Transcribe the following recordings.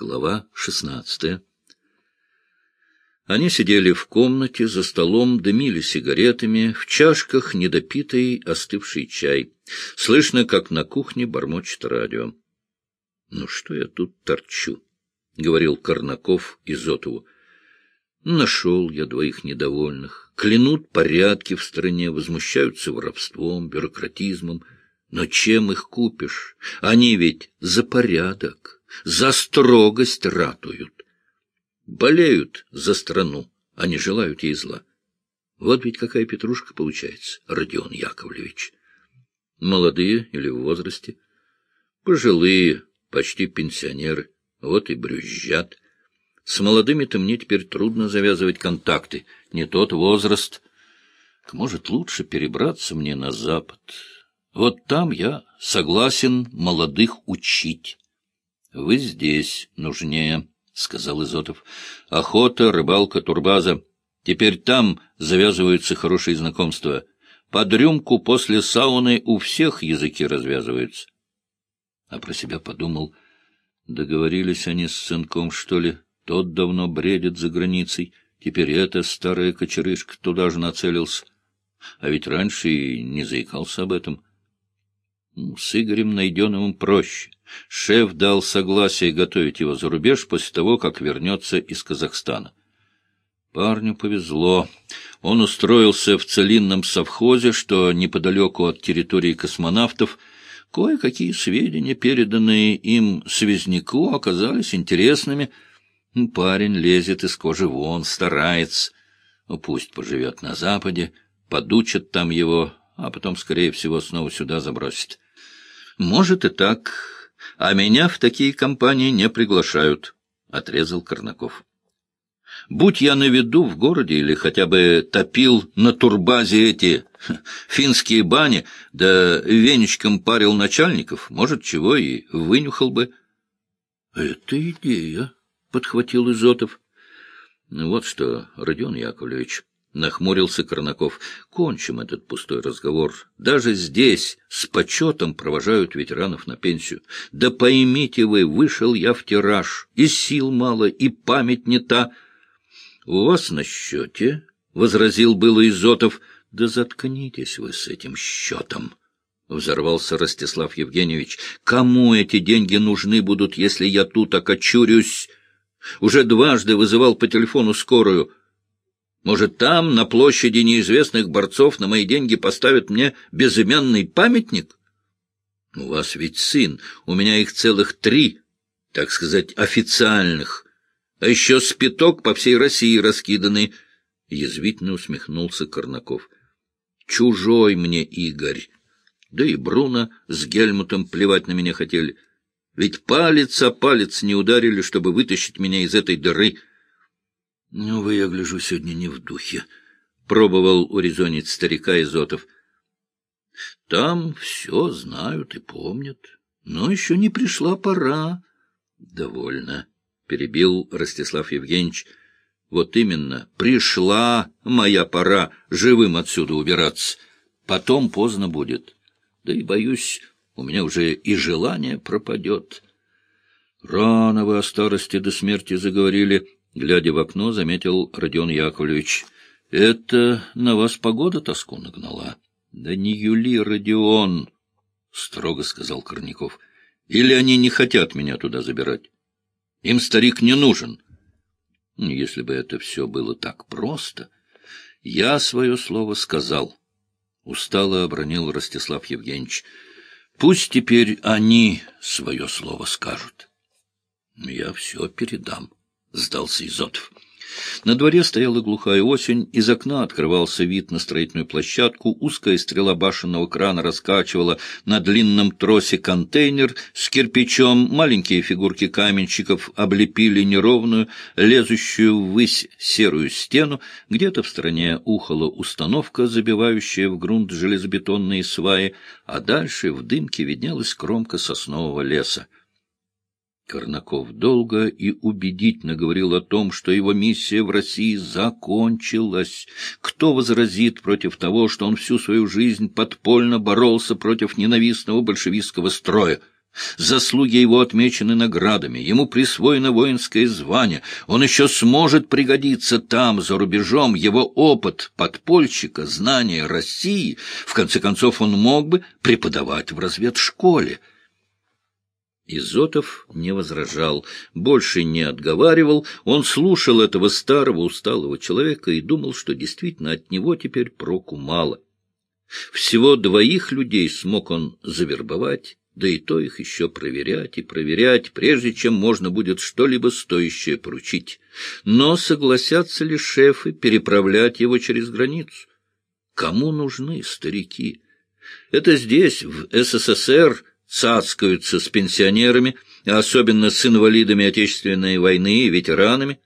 Глава шестнадцатая. Они сидели в комнате, за столом, дымили сигаретами, в чашках недопитый остывший чай. Слышно, как на кухне бормочет радио. — Ну что я тут торчу? — говорил Корнаков Изотову. — Нашел я двоих недовольных. Клянут порядки в стране, возмущаются воровством, бюрократизмом. Но чем их купишь? Они ведь за порядок за строгость ратуют. Болеют за страну, а не желают ей зла. Вот ведь какая петрушка получается, Родион Яковлевич. Молодые или в возрасте, пожилые, почти пенсионеры, вот и брюзжат. С молодыми-то мне теперь трудно завязывать контакты, не тот возраст. Может, лучше перебраться мне на запад. Вот там я согласен молодых учить. — Вы здесь нужнее, — сказал Изотов. — Охота, рыбалка, турбаза. Теперь там завязываются хорошие знакомства. Под рюмку после сауны у всех языки развязываются. А про себя подумал, договорились они с сынком, что ли. Тот давно бредит за границей. Теперь эта старая кочерышка туда же нацелился. А ведь раньше и не заикался об этом. С Игорем Найденовым проще. Шеф дал согласие готовить его за рубеж после того, как вернется из Казахстана. Парню повезло. Он устроился в целинном совхозе, что неподалеку от территории космонавтов. Кое-какие сведения, переданные им связняку, оказались интересными. Парень лезет из кожи вон, старается. Ну, пусть поживет на Западе, подучат там его, а потом, скорее всего, снова сюда забросит. Может и так а меня в такие компании не приглашают, — отрезал Корнаков. Будь я на виду в городе или хотя бы топил на турбазе эти финские бани, да веничком парил начальников, может, чего и вынюхал бы. — Это идея, — подхватил Изотов. — Вот что, Родион Яковлевич, — нахмурился Корнаков. — Кончим этот пустой разговор. Даже здесь с почетом провожают ветеранов на пенсию. Да поймите вы, вышел я в тираж, и сил мало, и память не та. — У вас на счете, — возразил было Изотов, — да заткнитесь вы с этим счетом. — взорвался Ростислав Евгеньевич. — Кому эти деньги нужны будут, если я тут окочурюсь? Уже дважды вызывал по телефону скорую — может, там, на площади неизвестных борцов, на мои деньги поставят мне безымянный памятник? У вас ведь сын, у меня их целых три, так сказать, официальных, а еще спиток по всей России раскиданы. Язвительно усмехнулся Корнаков. Чужой мне Игорь. Да и Бруно с Гельмутом плевать на меня хотели. Ведь палец о палец не ударили, чтобы вытащить меня из этой дыры —— Ну, вы, я гляжу, сегодня не в духе, — пробовал урезонить старика Изотов. — Там все знают и помнят, но еще не пришла пора. — Довольно, — перебил Ростислав Евгеньевич. — Вот именно, пришла моя пора живым отсюда убираться. Потом поздно будет. Да и, боюсь, у меня уже и желание пропадет. Рано вы о старости до смерти заговорили, — Глядя в окно, заметил Родион Яковлевич. — Это на вас погода тоску нагнала? — Да не Юли, Родион, — строго сказал Корняков. — Или они не хотят меня туда забирать? Им старик не нужен. Если бы это все было так просто... Я свое слово сказал. Устало обронил Ростислав Евгеньевич. Пусть теперь они свое слово скажут. Я все передам. — сдался Изотов. На дворе стояла глухая осень, из окна открывался вид на строительную площадку, узкая стрела башенного крана раскачивала на длинном тросе контейнер с кирпичом, маленькие фигурки каменщиков облепили неровную, лезущую ввысь серую стену, где-то в стороне ухала установка, забивающая в грунт железобетонные сваи, а дальше в дымке виднелась кромка соснового леса. Корнаков долго и убедительно говорил о том, что его миссия в России закончилась. Кто возразит против того, что он всю свою жизнь подпольно боролся против ненавистного большевистского строя? Заслуги его отмечены наградами, ему присвоено воинское звание, он еще сможет пригодиться там, за рубежом, его опыт подпольщика, знания России, в конце концов он мог бы преподавать в разведшколе. Изотов не возражал, больше не отговаривал, он слушал этого старого усталого человека и думал, что действительно от него теперь проку мало. Всего двоих людей смог он завербовать, да и то их еще проверять и проверять, прежде чем можно будет что-либо стоящее поручить. Но согласятся ли шефы переправлять его через границу? Кому нужны старики? Это здесь, в СССР, цацкаются с пенсионерами, особенно с инвалидами Отечественной войны и ветеранами,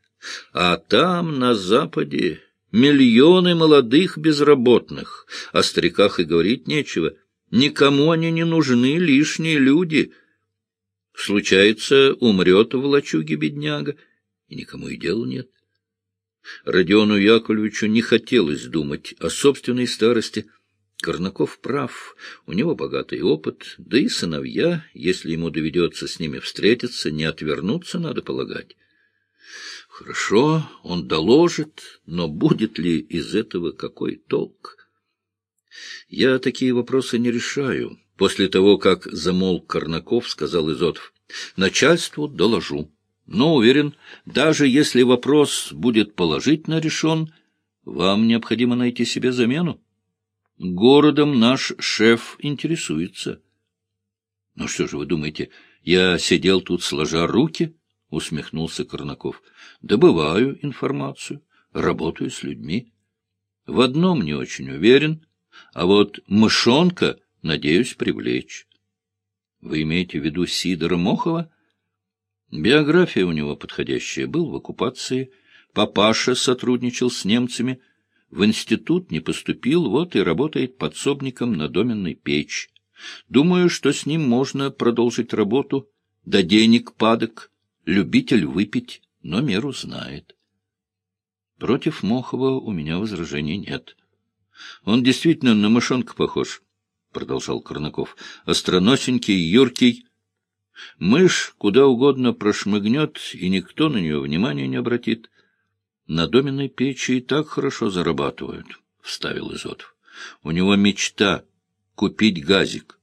а там, на Западе, миллионы молодых безработных, о стариках и говорить нечего, никому они не нужны, лишние люди. Случается, умрет в лачуге бедняга, и никому и дела нет. Родиону Яковлевичу не хотелось думать о собственной старости — Корнаков прав, у него богатый опыт, да и сыновья, если ему доведется с ними встретиться, не отвернуться, надо полагать. Хорошо, он доложит, но будет ли из этого какой толк? Я такие вопросы не решаю. После того, как замолк Корнаков, сказал Изотов, начальству доложу. Но уверен, даже если вопрос будет положительно решен, вам необходимо найти себе замену. Городом наш шеф интересуется. — Ну что же вы думаете, я сидел тут сложа руки? — усмехнулся Корнаков. — Добываю информацию, работаю с людьми. В одном не очень уверен, а вот мышонка надеюсь привлечь. Вы имеете в виду Сидора Мохова? Биография у него подходящая. Был в оккупации, папаша сотрудничал с немцами — в институт не поступил, вот и работает подсобником на доменной печь. Думаю, что с ним можно продолжить работу. Да денег падок, любитель выпить, но меру знает. Против Мохова у меня возражений нет. Он действительно на мышонка похож, — продолжал Корнаков. Остроносенький, юркий. Мышь куда угодно прошмыгнет, и никто на нее внимания не обратит. На доменной печи и так хорошо зарабатывают, — вставил Изотов. У него мечта — купить газик.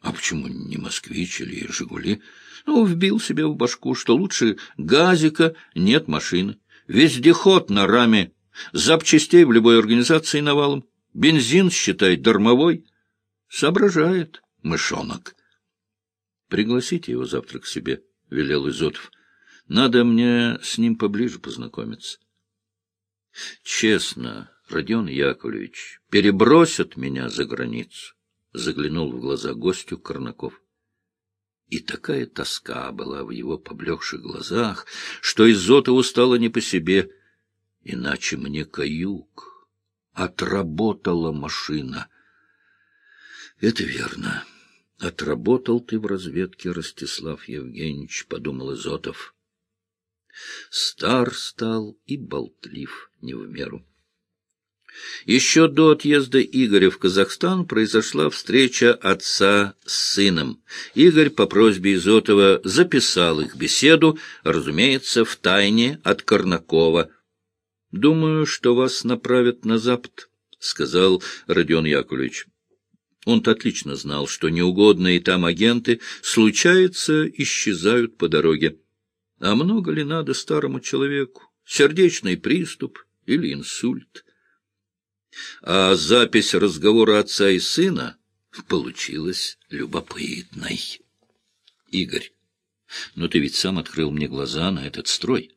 А почему не «Москвич» или «Жигули»? Ну, вбил себе в башку, что лучше газика нет машины. Вездеход на раме, запчастей в любой организации навалом, бензин, считай, дармовой. Соображает мышонок. — Пригласите его завтра к себе, — велел Изотов. Надо мне с ним поближе познакомиться. Честно, Родион Яковлевич, перебросят меня за границу, — заглянул в глаза гостю Корнаков. И такая тоска была в его поблекших глазах, что Изотову стало не по себе. Иначе мне каюк. Отработала машина. Это верно. Отработал ты в разведке, Ростислав Евгеньевич, — подумал Изотов. Стар стал и болтлив не в меру. Еще до отъезда Игоря в Казахстан произошла встреча отца с сыном. Игорь по просьбе Изотова записал их беседу, разумеется, в тайне от Корнакова. — Думаю, что вас направят на Запад, — сказал Родион Яковлевич. Он-то отлично знал, что неугодные там агенты, случается, исчезают по дороге. А много ли надо старому человеку? Сердечный приступ или инсульт? А запись разговора отца и сына получилась любопытной. Игорь, но ты ведь сам открыл мне глаза на этот строй.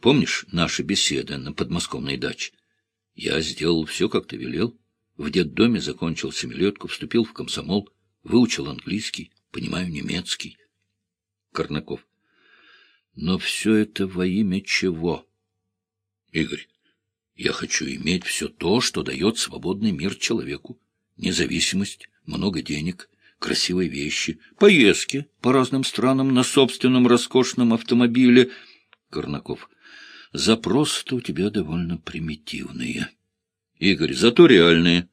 Помнишь наши беседы на подмосковной даче? Я сделал все, как ты велел. В детдоме закончил семилетку, вступил в комсомол, выучил английский, понимаю немецкий. Корнаков. Но все это во имя чего? Игорь, я хочу иметь все то, что дает свободный мир человеку. Независимость, много денег, красивые вещи, поездки по разным странам на собственном роскошном автомобиле. Корнаков, запросы-то у тебя довольно примитивные. Игорь, зато реальные.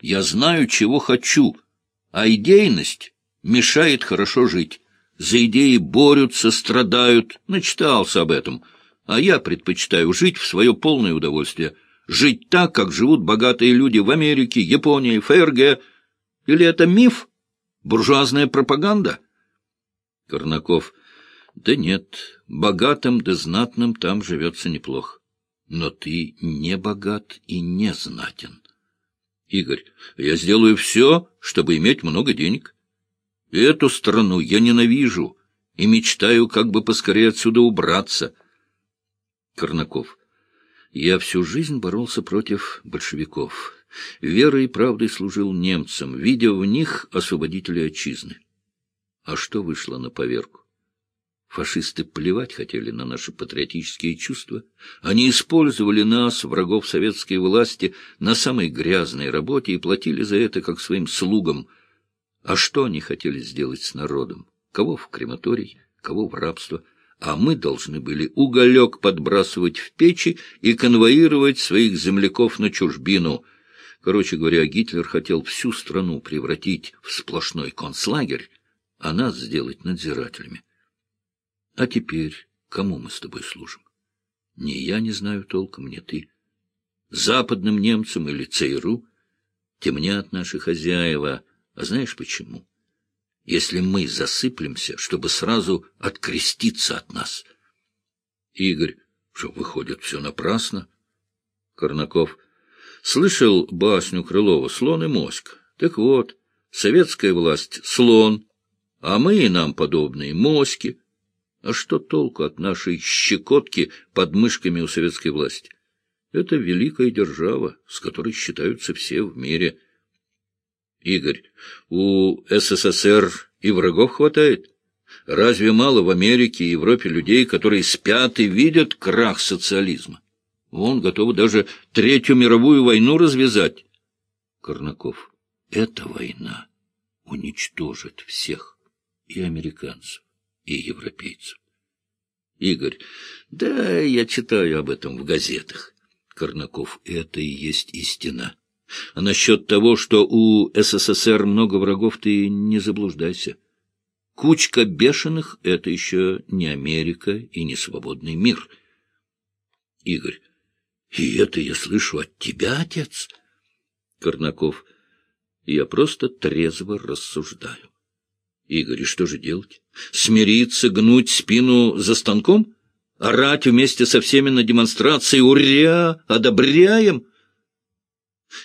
Я знаю, чего хочу, а идейность мешает хорошо жить. За идеи борются, страдают. Начитался об этом. А я предпочитаю жить в свое полное удовольствие. Жить так, как живут богатые люди в Америке, Японии, ФРГ. Или это миф? Буржуазная пропаганда? Корнаков. Да нет, богатым да знатным там живется неплохо. Но ты не богат и не знатен. Игорь, я сделаю все, чтобы иметь много денег. Эту страну я ненавижу и мечтаю как бы поскорее отсюда убраться. Корнаков. Я всю жизнь боролся против большевиков. Верой и правдой служил немцам, видя в них освободителя отчизны. А что вышло на поверку? Фашисты плевать хотели на наши патриотические чувства. Они использовали нас, врагов советской власти, на самой грязной работе и платили за это как своим слугам. А что они хотели сделать с народом? Кого в крематорий, кого в рабство? А мы должны были уголек подбрасывать в печи и конвоировать своих земляков на чужбину. Короче говоря, Гитлер хотел всю страну превратить в сплошной концлагерь, а нас сделать надзирателями. А теперь кому мы с тобой служим? Ни я не знаю толком, ни ты. Западным немцам или ЦРУ темнят наши хозяева. А знаешь почему? Если мы засыплемся, чтобы сразу откреститься от нас. Игорь, что выходит все напрасно? Корнаков. Слышал басню Крылова «Слон и моська». Так вот, советская власть — слон, а мы и нам подобные — моськи. А что толку от нашей щекотки под мышками у советской власти? Это великая держава, с которой считаются все в мире. Игорь, у СССР и врагов хватает? Разве мало в Америке и Европе людей, которые спят и видят крах социализма? Вон готовы даже Третью мировую войну развязать. Корнаков, эта война уничтожит всех, и американцев, и европейцев. Игорь. Да, я читаю об этом в газетах. Корнаков. Это и есть истина. А насчет того, что у СССР много врагов, ты не заблуждайся. Кучка бешеных — это еще не Америка и не свободный мир. Игорь. И это я слышу от тебя, отец? Корнаков. Я просто трезво рассуждаю. Игорь, и что же делать? Смириться, гнуть спину за станком? Орать вместе со всеми на демонстрации «Уря! Одобряем!»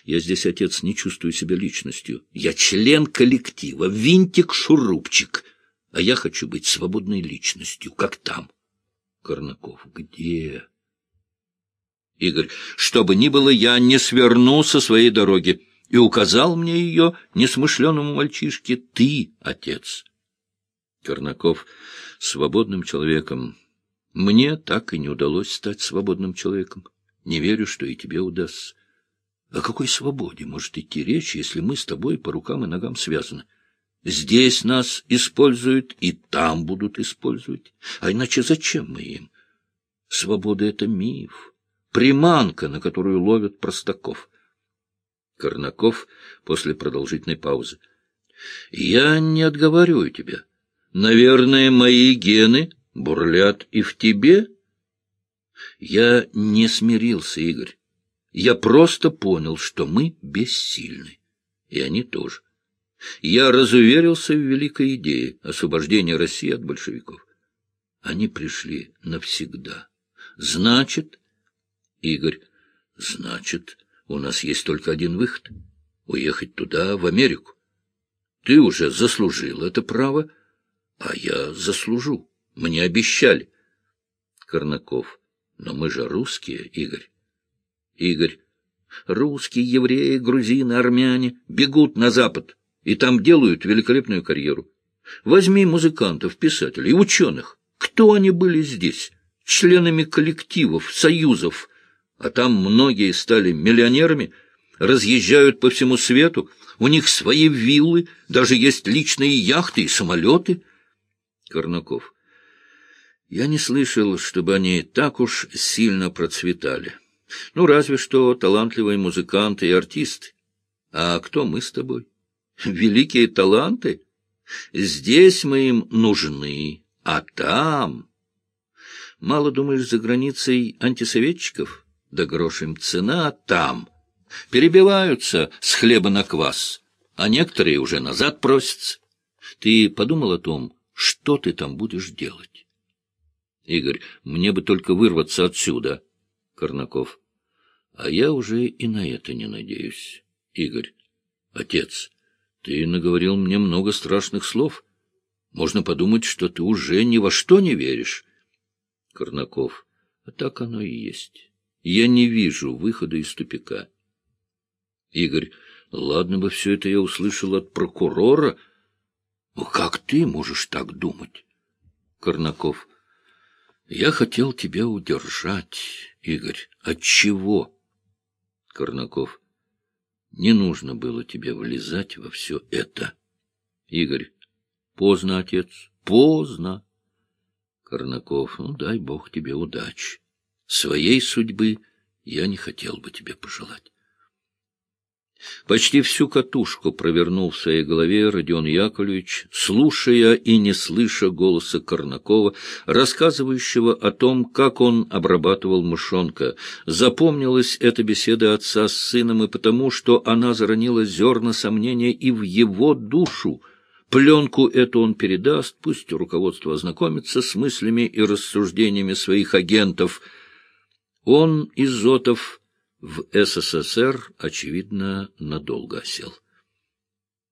Я здесь, отец, не чувствую себя личностью. Я член коллектива, винтик-шурупчик. А я хочу быть свободной личностью, как там. Корнаков, где? Игорь, что бы ни было, я не сверну со своей дороги и указал мне ее несмышленному мальчишке «ты, отец». Корнаков свободным человеком. Мне так и не удалось стать свободным человеком. Не верю, что и тебе удастся. О какой свободе может идти речь, если мы с тобой по рукам и ногам связаны? Здесь нас используют и там будут использовать. А иначе зачем мы им? Свобода — это миф, приманка, на которую ловят простаков. Корнаков после продолжительной паузы. — Я не отговариваю тебя. Наверное, мои гены бурлят и в тебе? Я не смирился, Игорь. Я просто понял, что мы бессильны. И они тоже. Я разуверился в великой идее освобождения России от большевиков. Они пришли навсегда. Значит, Игорь, значит, у нас есть только один выход — уехать туда, в Америку. Ты уже заслужил это право, а я заслужу. Мне обещали. Корнаков. Но мы же русские, Игорь. Игорь. Русские, евреи, грузины, армяне бегут на Запад и там делают великолепную карьеру. Возьми музыкантов, писателей, ученых. Кто они были здесь? Членами коллективов, союзов, а там многие стали миллионерами, разъезжают по всему свету, у них свои виллы, даже есть личные яхты и самолеты. Корнаков. Я не слышал, чтобы они так уж сильно процветали. Ну, разве что талантливые музыканты и артисты. А кто мы с тобой? Великие таланты? Здесь мы им нужны, а там... Мало, думаешь, за границей антисоветчиков? Да грош им цена там. Перебиваются с хлеба на квас, а некоторые уже назад просятся. Ты подумал о том, что ты там будешь делать? Игорь, мне бы только вырваться отсюда. Корнаков. А я уже и на это не надеюсь. Игорь. Отец, ты наговорил мне много страшных слов. Можно подумать, что ты уже ни во что не веришь. Корнаков. А так оно и есть. Я не вижу выхода из тупика. Игорь. Ладно бы все это я услышал от прокурора. Но как ты можешь так думать? Корнаков. Я хотел тебя удержать, Игорь. От чего? Корнаков. Не нужно было тебе влезать во все это. Игорь. Поздно, отец, поздно. Корнаков. Ну, дай бог тебе удачи. Своей судьбы я не хотел бы тебе пожелать. Почти всю катушку провернул в своей голове Родион Яковлевич, слушая и не слыша голоса Корнакова, рассказывающего о том, как он обрабатывал мышонка. Запомнилась эта беседа отца с сыном и потому, что она заронила зерна сомнения и в его душу. Пленку эту он передаст, пусть руководство ознакомится с мыслями и рассуждениями своих агентов. Он, Изотов, в СССР, очевидно, надолго осел.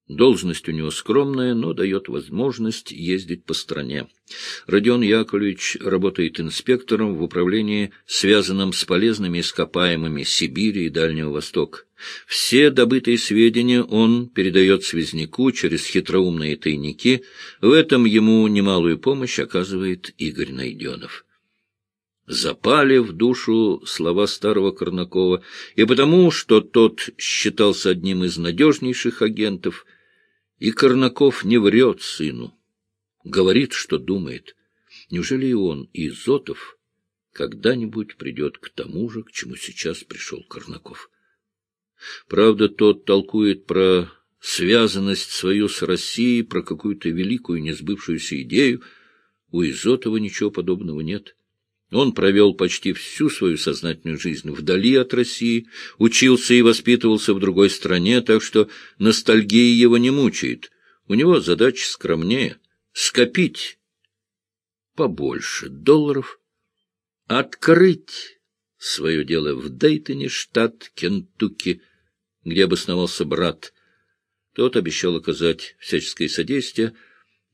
Должность у него скромная, но дает возможность ездить по стране. Родион Яковлевич работает инспектором в управлении, связанном с полезными ископаемыми Сибири и Дальнего Востока. Все добытые сведения он передает связняку через хитроумные тайники. В этом ему немалую помощь оказывает Игорь Найденов запали в душу слова старого Корнакова, и потому, что тот считался одним из надежнейших агентов, и Корнаков не врет сыну, говорит, что думает. Неужели и он, и Зотов когда-нибудь придет к тому же, к чему сейчас пришел Корнаков? Правда, тот толкует про связанность свою с Россией, про какую-то великую несбывшуюся идею. У Изотова ничего подобного нет. Он провел почти всю свою сознательную жизнь вдали от России, учился и воспитывался в другой стране, так что ностальгия его не мучает. У него задача скромнее — скопить побольше долларов, открыть свое дело в Дейтоне, штат Кентукки, где обосновался брат. Тот обещал оказать всяческое содействие —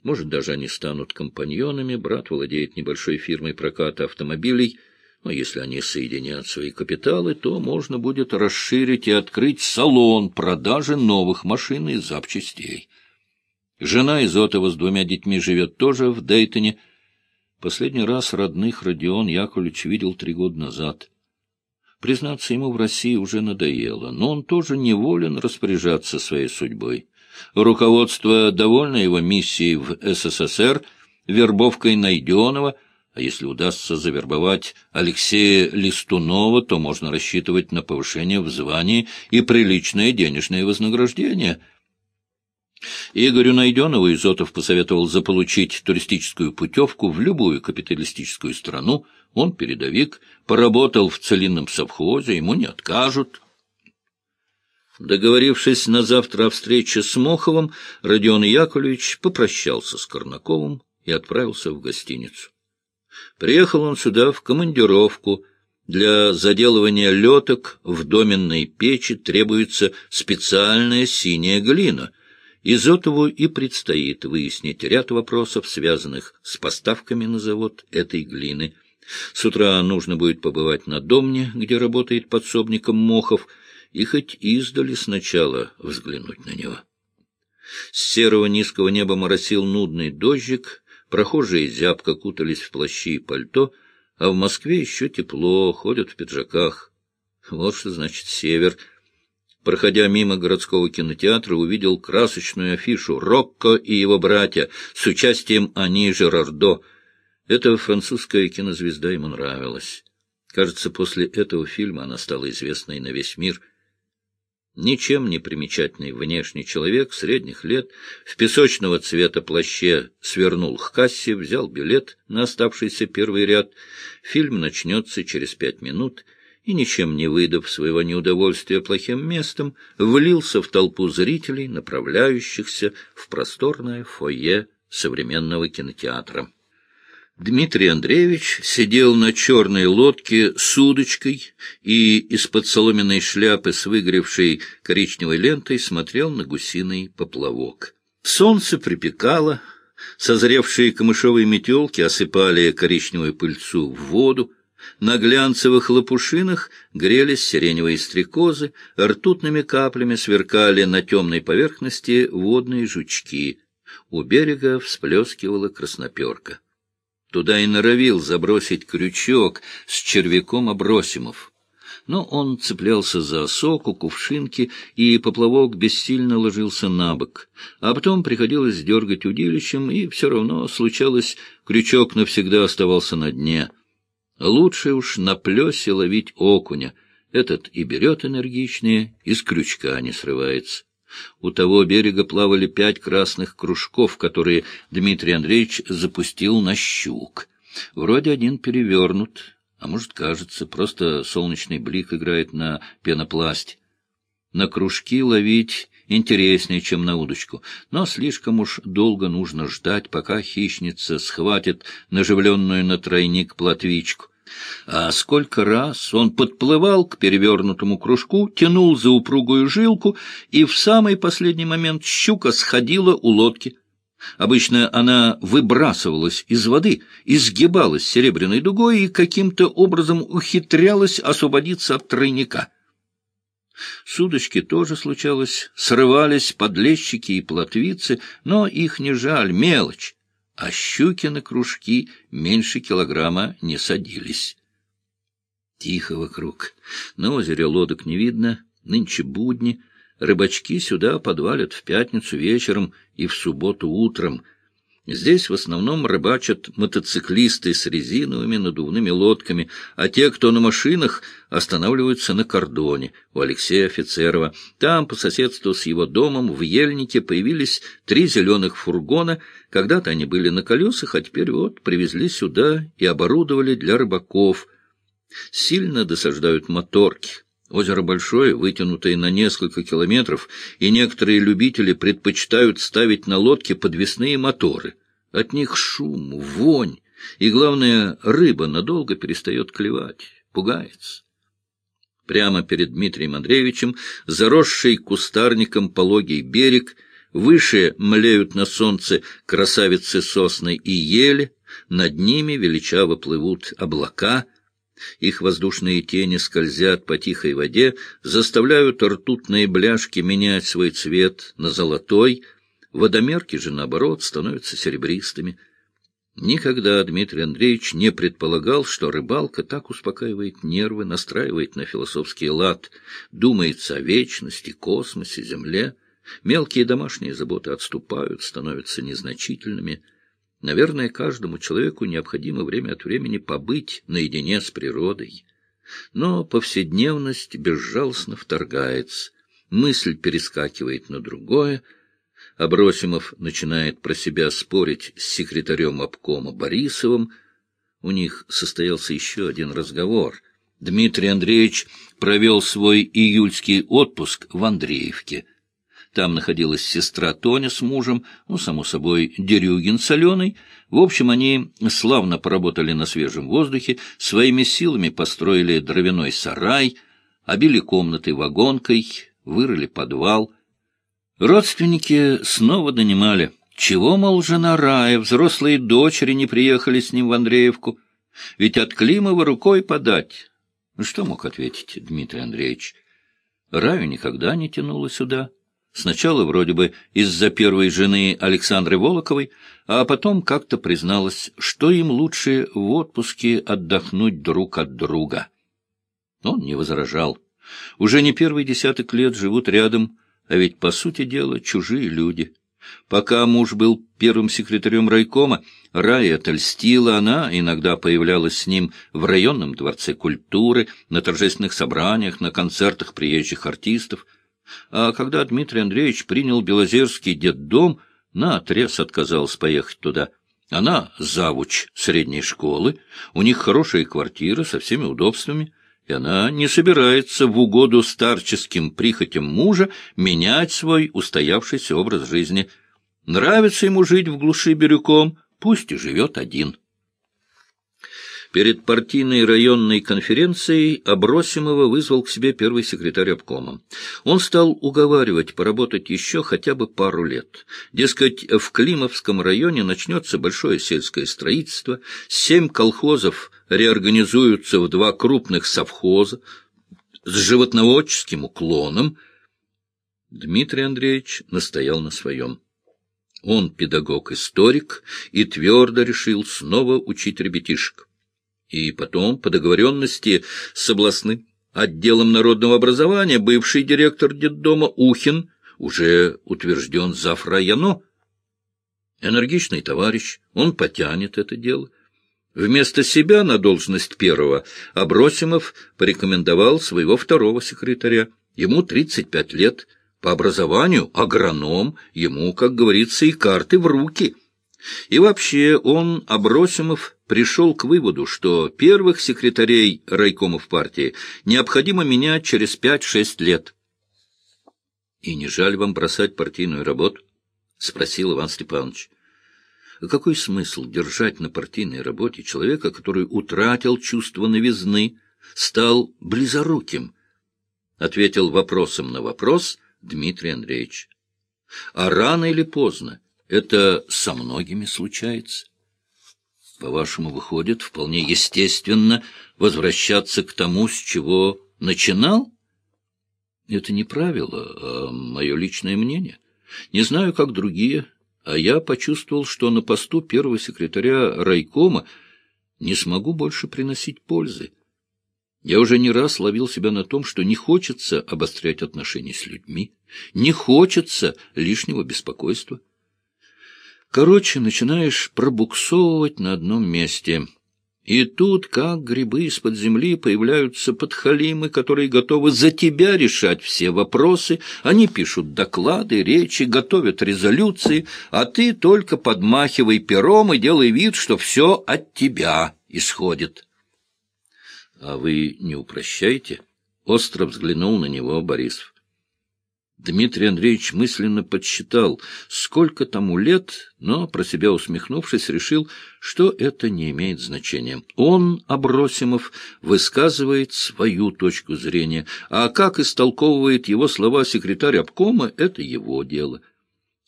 может, даже они станут компаньонами, брат владеет небольшой фирмой проката автомобилей, но если они соединят свои капиталы, то можно будет расширить и открыть салон продажи новых машин и запчастей. Жена Изотова с двумя детьми живет тоже в Дейтоне. Последний раз родных Родион Яковлевич видел три года назад. Признаться, ему в России уже надоело, но он тоже неволен распоряжаться своей судьбой. Руководство довольно его миссией в СССР, вербовкой Найденова, а если удастся завербовать Алексея Листунова, то можно рассчитывать на повышение в звании и приличное денежное вознаграждение. Игорю Найденову Изотов посоветовал заполучить туристическую путевку в любую капиталистическую страну. Он передовик, поработал в целинном совхозе, ему не откажут. Договорившись на завтра о встрече с Моховым, Родион Яковлевич попрощался с Корнаковым и отправился в гостиницу. Приехал он сюда в командировку. Для заделывания леток в доменной печи требуется специальная синяя глина. Изотову и предстоит выяснить ряд вопросов, связанных с поставками на завод этой глины. С утра нужно будет побывать на домне, где работает подсобником Мохов, и хоть издали сначала взглянуть на него. С серого низкого неба моросил нудный дождик, прохожие зябко кутались в плащи и пальто, а в Москве еще тепло, ходят в пиджаках. Вот что значит север. Проходя мимо городского кинотеатра, увидел красочную афишу «Рокко и его братья» с участием Ани Жерардо. Эта французская кинозвезда ему нравилась. Кажется, после этого фильма она стала известной на весь мир — Ничем не примечательный внешний человек средних лет в песочного цвета плаще свернул к кассе, взял билет на оставшийся первый ряд. Фильм начнется через пять минут и, ничем не выдав своего неудовольствия плохим местом, влился в толпу зрителей, направляющихся в просторное фойе современного кинотеатра. Дмитрий Андреевич сидел на черной лодке с удочкой и из-под соломенной шляпы с выгоревшей коричневой лентой смотрел на гусиный поплавок. Солнце припекало, созревшие камышовые метелки осыпали коричневую пыльцу в воду, на глянцевых лопушинах грелись сиреневые стрекозы, ртутными каплями сверкали на темной поверхности водные жучки. У берега всплескивала красноперка. Туда и норовил забросить крючок с червяком Абросимов. Но он цеплялся за осоку, кувшинки, и поплавок бессильно ложился на бок. А потом приходилось дергать удилищем, и все равно случалось, крючок навсегда оставался на дне. Лучше уж на плесе ловить окуня. Этот и берет энергичнее, и с крючка не срывается. У того берега плавали пять красных кружков, которые Дмитрий Андреевич запустил на щук. Вроде один перевернут, а может, кажется, просто солнечный блик играет на пенопласте. На кружки ловить интереснее, чем на удочку, но слишком уж долго нужно ждать, пока хищница схватит наживленную на тройник плотвичку. А сколько раз он подплывал к перевернутому кружку, тянул за упругую жилку, и в самый последний момент щука сходила у лодки. Обычно она выбрасывалась из воды, изгибалась серебряной дугой и каким-то образом ухитрялась освободиться от тройника. С тоже случалось, срывались подлещики и плотвицы, но их не жаль, мелочь а щуки на кружки меньше килограмма не садились. Тихо вокруг. На озере лодок не видно, нынче будни. Рыбачки сюда подвалят в пятницу вечером и в субботу утром — Здесь в основном рыбачат мотоциклисты с резиновыми надувными лодками, а те, кто на машинах, останавливаются на кордоне у Алексея Офицерова. Там, по соседству с его домом, в Ельнике появились три зеленых фургона. Когда-то они были на колесах, а теперь вот привезли сюда и оборудовали для рыбаков. Сильно досаждают моторки. Озеро большое, вытянутое на несколько километров, и некоторые любители предпочитают ставить на лодке подвесные моторы. От них шум, вонь, и, главное, рыба надолго перестает клевать, пугается. Прямо перед Дмитрием Андреевичем, заросший кустарником пологий берег, выше млеют на солнце красавицы сосны и ели, над ними величаво плывут облака — их воздушные тени скользят по тихой воде, заставляют ртутные бляшки менять свой цвет на золотой, водомерки же, наоборот, становятся серебристыми. Никогда Дмитрий Андреевич не предполагал, что рыбалка так успокаивает нервы, настраивает на философский лад, думается о вечности, космосе, земле. Мелкие домашние заботы отступают, становятся незначительными — Наверное, каждому человеку необходимо время от времени побыть наедине с природой. Но повседневность безжалостно вторгается, мысль перескакивает на другое. Абросимов начинает про себя спорить с секретарем обкома Борисовым. У них состоялся еще один разговор. Дмитрий Андреевич провел свой июльский отпуск в Андреевке — там находилась сестра Тоня с мужем, ну, само собой, Дерюгин с Аленой. В общем, они славно поработали на свежем воздухе, своими силами построили дровяной сарай, обили комнаты вагонкой, вырыли подвал. Родственники снова донимали. Чего, мол, жена Рая, взрослые дочери не приехали с ним в Андреевку? Ведь от Климова рукой подать. Что мог ответить Дмитрий Андреевич? Раю никогда не тянуло сюда. Сначала вроде бы из-за первой жены Александры Волоковой, а потом как-то призналась, что им лучше в отпуске отдохнуть друг от друга. Он не возражал. Уже не первый десяток лет живут рядом, а ведь, по сути дела, чужие люди. Пока муж был первым секретарем райкома, Рая отольстила, она иногда появлялась с ним в районном дворце культуры, на торжественных собраниях, на концертах приезжих артистов — А когда Дмитрий Андреевич принял Белозерский детдом, наотрез отказался поехать туда. Она завуч средней школы, у них хорошая квартира со всеми удобствами, и она не собирается в угоду старческим прихотям мужа менять свой устоявшийся образ жизни. Нравится ему жить в глуши бирюком, пусть и живет один. Перед партийной районной конференцией Абросимова вызвал к себе первый секретарь обкома. Он стал уговаривать поработать еще хотя бы пару лет. Дескать, в Климовском районе начнется большое сельское строительство, семь колхозов реорганизуются в два крупных совхоза с животноводческим уклоном. Дмитрий Андреевич настоял на своем. Он педагог-историк и твердо решил снова учить ребятишек. И потом, по договоренности с областным отделом народного образования, бывший директор детдома Ухин уже утвержден зав. районо. Энергичный товарищ, он потянет это дело. Вместо себя на должность первого Абросимов порекомендовал своего второго секретаря. Ему 35 лет, по образованию агроном, ему, как говорится, и карты в руки. И вообще он, Абросимов, пришел к выводу, что первых секретарей райкомов партии необходимо менять через пять-шесть лет. — И не жаль вам бросать партийную работу? — спросил Иван Степанович. — Какой смысл держать на партийной работе человека, который утратил чувство новизны, стал близоруким? — ответил вопросом на вопрос Дмитрий Андреевич. — А рано или поздно это со многими случается. По-вашему, выходит, вполне естественно возвращаться к тому, с чего начинал? Это не правило, а мое личное мнение. Не знаю, как другие, а я почувствовал, что на посту первого секретаря райкома не смогу больше приносить пользы. Я уже не раз ловил себя на том, что не хочется обострять отношения с людьми, не хочется лишнего беспокойства. Короче, начинаешь пробуксовывать на одном месте. И тут, как грибы из-под земли, появляются подхалимы, которые готовы за тебя решать все вопросы. Они пишут доклады, речи, готовят резолюции, а ты только подмахивай пером и делай вид, что все от тебя исходит. — А вы не упрощаете? — остро взглянул на него Борисов. Дмитрий Андреевич мысленно подсчитал, сколько тому лет, но, про себя усмехнувшись, решил, что это не имеет значения. Он, Абросимов, высказывает свою точку зрения, а как истолковывает его слова секретарь обкома, это его дело.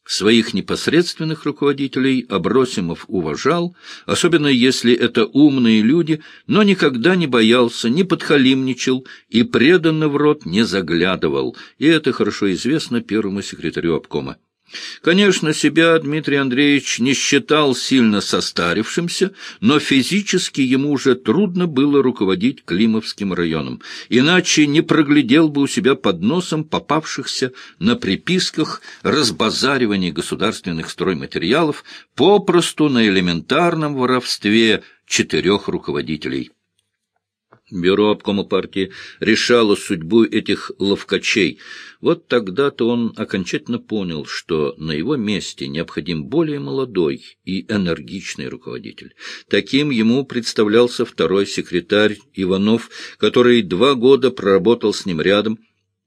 Своих непосредственных руководителей Абросимов уважал, особенно если это умные люди, но никогда не боялся, не подхалимничал и преданно в рот не заглядывал, и это хорошо известно первому секретарю обкома. Конечно, себя Дмитрий Андреевич не считал сильно состарившимся, но физически ему уже трудно было руководить Климовским районом, иначе не проглядел бы у себя под носом попавшихся на приписках разбазариваний государственных стройматериалов попросту на элементарном воровстве четырех руководителей. Бюро обкома партии решало судьбу этих ловкачей. Вот тогда-то он окончательно понял, что на его месте необходим более молодой и энергичный руководитель. Таким ему представлялся второй секретарь Иванов, который два года проработал с ним рядом,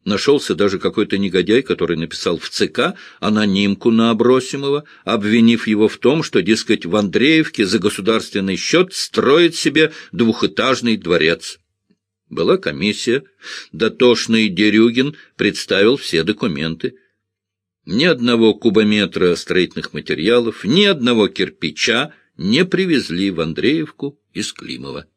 Нашелся даже какой-то негодяй, который написал в ЦК анонимку на Абросимова, обвинив его в том, что, дескать, в Андреевке за государственный счет строит себе двухэтажный дворец. Была комиссия, дотошный Дерюгин представил все документы. Ни одного кубометра строительных материалов, ни одного кирпича не привезли в Андреевку из Климова.